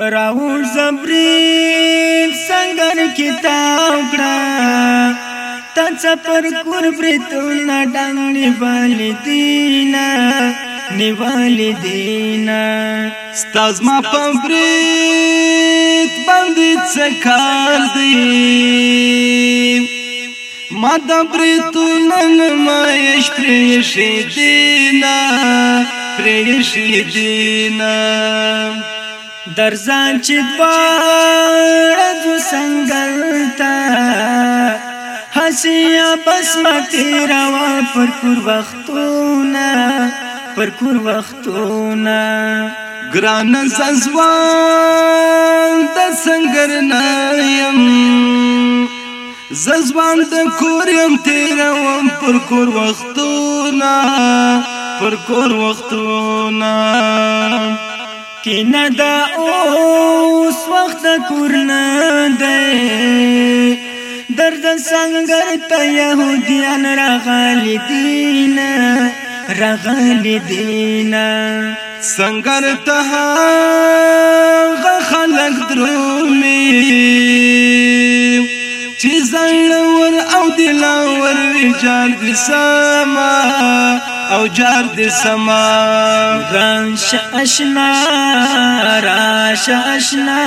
راو زبرین سنگر کتاب کرا تانسا پر قربتونا ڈنگ نوالی دینا نوالی دینا ستازما پبریت باندې څکار دی ما د بریتونا نمایش پریشی دینا پریشی دینا درزان چې دواړه دو سنگل تا حسیا بس متی روا پر کور وختونه پر کور وختونه ګران ززوان د سنگر نایم ززوان د کوریم تیروم پر کور وختونه پر کور وختونه کینه دا اوس وخت کورنه دی درد څنګه ته يهوديان راغلي دین راغلي دین څنګه ته خلق درومي چې زړور او دلاور رجال دي سما او جار دې سما ران شاشنا را شاشنا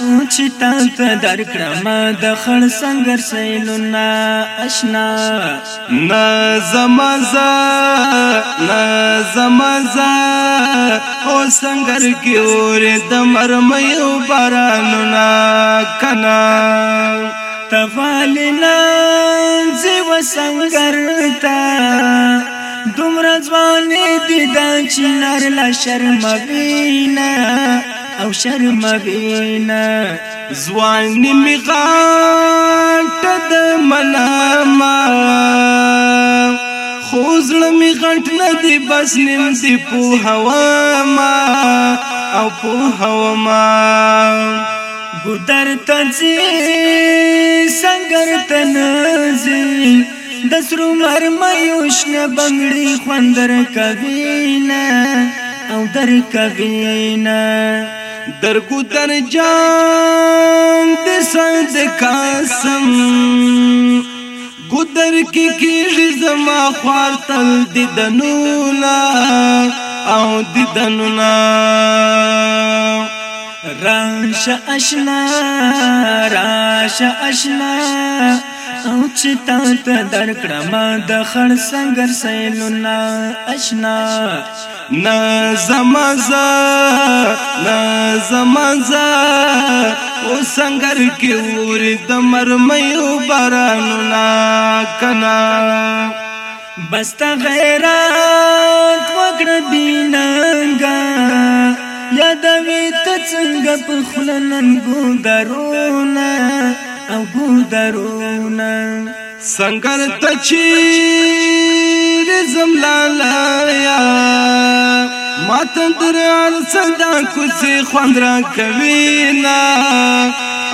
اوچ تا در کړم د خړ سنگر سیلونا اشنا نا زمزا نا زمزا او سنگر کې اور د مرمې او بارانونا کنا تفالنا زو سنگر تا ورځوانې دي دا چې نر لا شرموینا او شرموینا ځوانې می غټه د منامه خوزړه می غټ نه دی بس نیم دی په هوا ما او په هوا ما ګدر تځي څنګه تنځي د سرو مرمایوش نه بنگړي خوندر کوینا او در کوینا درګو در جان د سند قاسم ګدر کې کېږي زما خوار تل دیدنولا او دیدنولا راشه اشنا راشه اشنا او چې تا ته درکړم د خړ سنگر سیلونا اشنا نازمزا نازمزا او سنگر کې ور د مرمۍ بارانونا کنا بستا غیرات وکړ بیننګا یادوي ته څنګه په خلنن ګو درونه او ګودرونه سنگر ته چې زم لالایا ماتن دران صدا کوڅه خوند را کوینا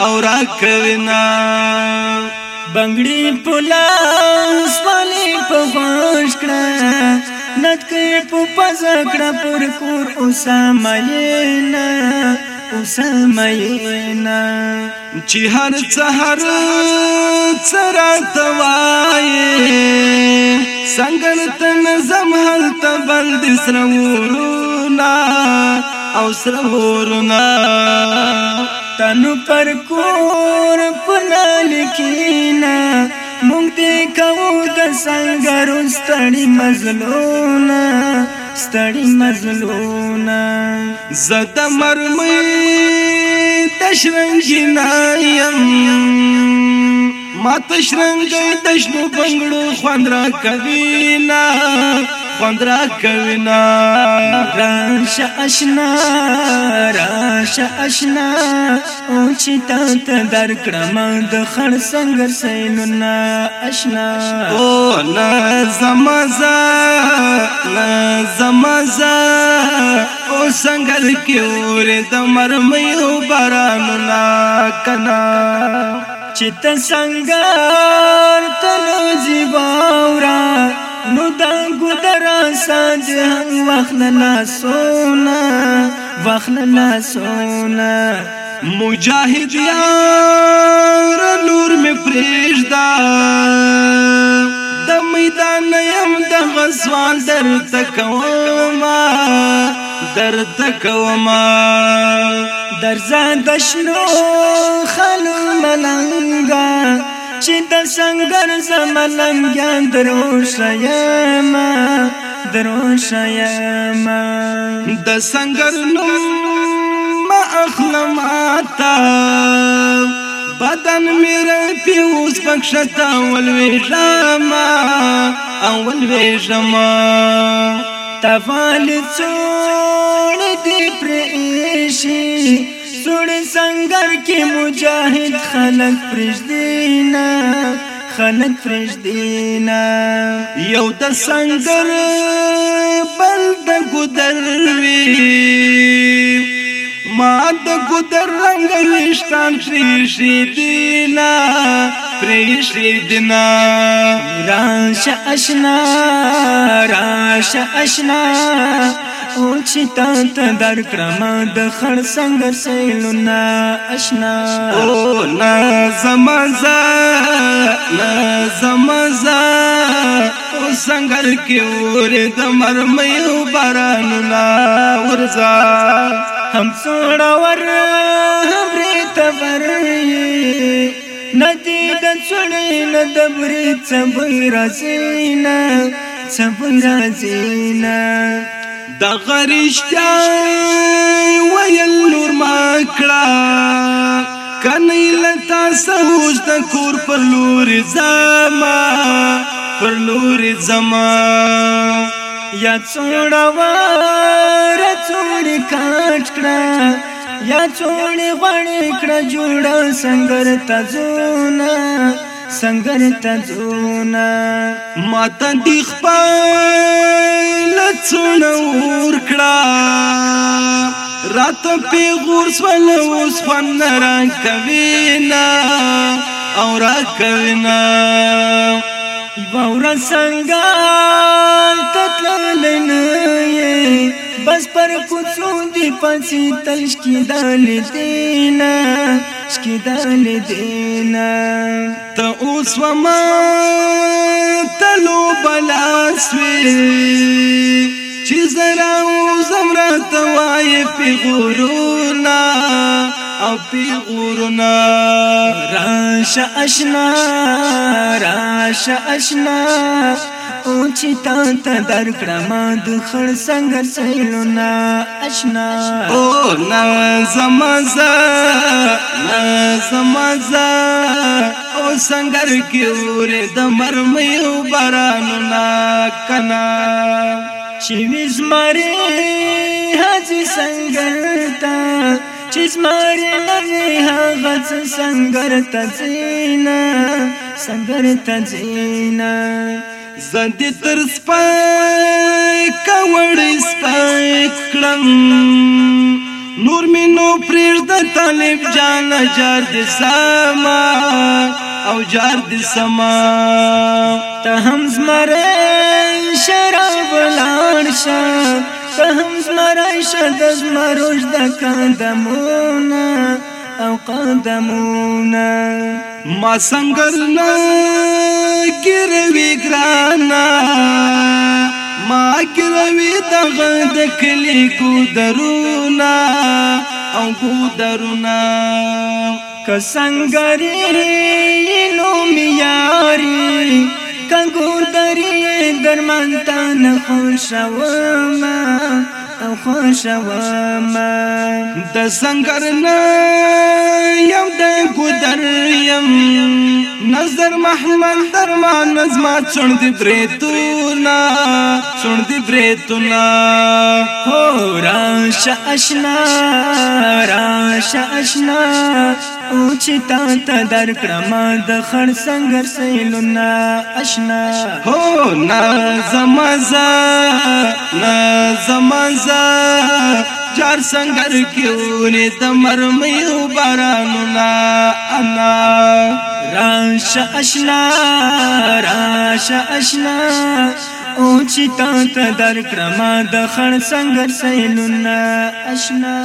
او را کوینا بنگړی پولا اسماني په خوش کړه نټکې په پزکړه پر کور اوسه ملینا سمینا چې هر سحر سرات وای څنګه تن زم هل تبل د سرورنا او سرورنا تن پر کور پنال کینا مونږ دې کو د څنګه رستړی مزلونا ستړي مزلونه زد مرمې تشرنګ نایم ما تشرنګ د شنو بنگړو خوند را کوي نه خوند را کوینا راشه آشنا راشه آشنا او چې تا ته درکړم د خړ څنګه سینونا آشنا او نظم زا نظم زا او څنګه کې ورې د مرمې او بارانونا کنا چې ته څنګه تنو زیباورا نو د ګدر سان جهان واخلنا سونا واخلنا سونا مجاهد یار نور می پرېږدا د میدان یم د غسوال در تکوما در تکوما در ځان د شنو خل ملنګا سنگر زملم گیان دروش یما دروش یما د سنگر نوم ما اخلم آتا بدن میرا پیوز پکشتا ولوی جما اولوی جما تفال چون دی پریشی سړی سنگر کې مجاهد خلک فرشدینا خلک فرشدینا یو د سنگر بل د ګدر وی ما د ګدر رنگ لشتان فرشدینا فرشدینا راشه اشنا راشه اشنا او چې تا ته در کرما د خړ څنګه سیلو نا اشنا او نا زمزا نا زمزا او څنګه کې ور د مرمې او باران نا ورزا هم سړا ور هم ریت ورې ندی د څړې نه د برې څبې راځي نه څبې راځي نه د غریشتیا ویل نور ما کړه کنی لتا سوز د کور پر لور زما پر لور زما یا څوړه ور څوړې کاټ کړه یا څوړې وړې کړه جوړه څنګه تزونه سنگر تزونا ما تندی خپل څونور کړه رات په غور سول اوس فن را کوینا او را کوینا یوه څنګه تتللن بس پر کوڅو دی پاتې تلش کې دال دینا بچ کې دل دینا ته اوس وما تلو بلاسوي چې زرا او زمرا توای په غرور نه او پی غورنا راشه اشنا راشه اشنا او چې تا ته درکړم د خړ څنګه سیلونا اشنا او نازم ز نازم ز او څنګه کې ور د مرمې وبرانونا کنا چې وزمره حاجی څنګه تا چې زماري لري هغه څنګه تزینا څنګه تزینا زند تر سپای کوړې سپای کړم نور مې نو پرېږد طالب جان جار دې سما او جار دې سما ته هم زمره شراب لاړ شه فهم زمرای شد زمروش د قدمونه او قدمونه ما څنګه نه کیروي ګرانا ما کیروي دغه د کلی کو درونه او کو درونه که څنګه نو می تن خوشوما او خوشوما د سنگر نه یو د ګدر يم نظر محمد درمان نظم چون دی برتو نا چون دی برتو نا هو راشه اشنا راشه اشنا او چې تا ته در کړم د خړ سنگر سیلونا اشنا هو نازم زا نازم زا جار سنگر کیونه د مرمې او بارانونا انا راش اشنا راش اشنا او چې تا ته در کړم د خړ سنگر سیلونا اشنا